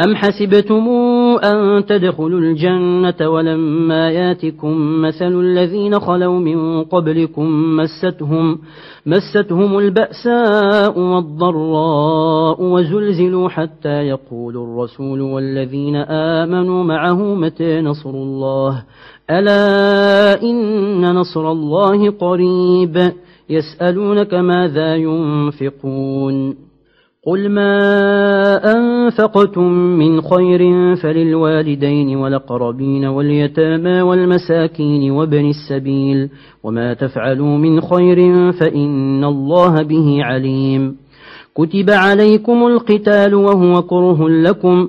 أم حسبتم أن تدخلوا الجنة ولما ياتكم مثل الذين خلوا من قبلكم مستهم مستهم البأساء والضراء وزلزلوا حتى يقول الرسول والذين آمنوا معه متى نصر الله؟ ألا إن نصر الله قريب. يسألونك ماذا ينفقون؟ قل ما أنفقتم من خير فللوالدين والأقربين واليتامى والمساكين وابن السبيل وما تفعلوا من خير فإن الله به عليم كتب عليكم القتال وهو كره لكم